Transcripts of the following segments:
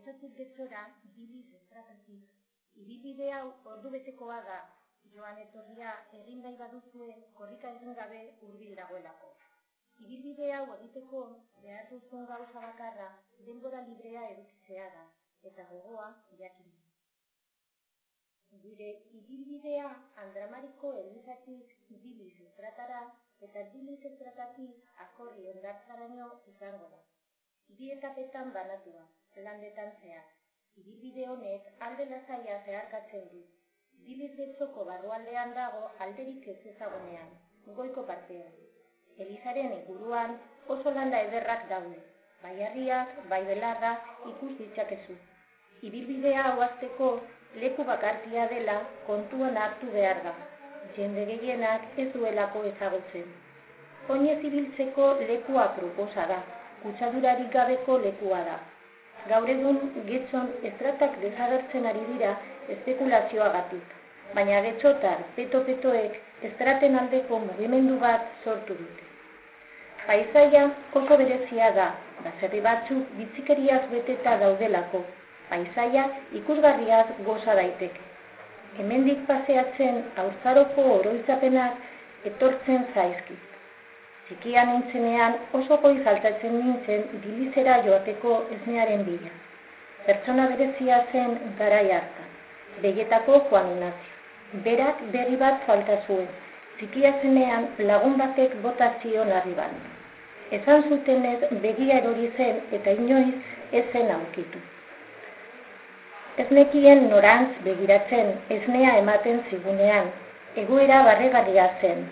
getxotik getxora biliz estrategiz. Ibilbide hau ordu betekoa da, joan etorria egin nahi baduzue korrika egin gabe hurbil dagoelako. Ibilbide hau egiteko behar duzun gauza bakarra denbora librea edukitzea da, eta gogoa jakin. Gure ibilbidea Andramariko elizatik biliz estratara eta biliz estratatik akorri ondartzaraino izango da. Bi etapetan banatua, landetan zehar. Ibilbide honek alde lasaia zeharkatzen du. Biliz betzoko barrualdean dago alderik ez ezagunean, goiko partean. Elizaren inguruan oso landa ederrak daude, bai harriak, bai belarra ikus ditzakezu. Ibilbidea hauazteko leku bakartia dela kontuan hartu behar da. Jende gehienak ez duelako ezagutzen. Oinez ibiltzeko lekua proposa da, kutsadurarik gabeko lekua da. Gaur egun getxon estratak desagertzen ari dira espekulazioagatik, baina getxotar peto-petoek estraten aldeko mugimendu bat sortu dute. Paisaia oso berezia da, baserri batzuk bitzikeriaz beteta daudelako, paisaia ikusgarriaz goza daiteke. Hemendik paseatzen aurzaroko oroitzapenak etortzen zaizkit. Txikia nintzenean oso goiz altatzen nintzen dilizera joateko esnearen bila. Pertsona berezia zen garai hartan. Begetako Juan Ignacio. Berak berri bat falta zuen. Txikia zenean lagun batek bota zion arriban. Ezan zutenez begia erori zen eta inoiz ez zen aukitu. Ez nekien norantz begiratzen esnea ematen zigunean, egoera barregarria zen,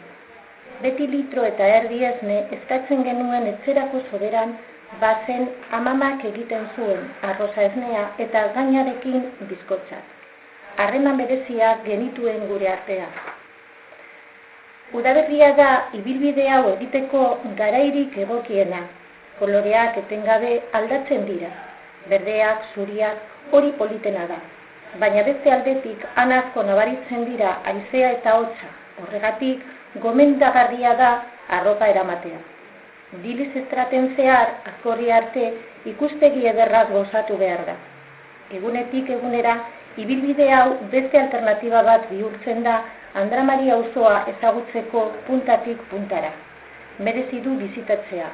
beti litro eta erdi esne eskatzen genuen etzerako soberan bazen amamak egiten zuen arroza esnea eta gainarekin bizkotzak. Harreman berezia genituen gure artea. Udaberria da ibilbide hau egiteko garairik egokiena. Koloreak etengabe aldatzen dira. Berdeak, zuriak, hori politena da. Baina beste aldetik anazko nabaritzen dira aizea eta hotza. Horregatik, gomendagarria da arropa eramatea. Diliz estraten zehar, akorri arte, ikustegi ederraz gozatu behar da. Egunetik egunera, ibilbide hau beste alternatiba bat bihurtzen da Andra Maria auzoa ezagutzeko puntatik puntara. Merezi du bizitatzea.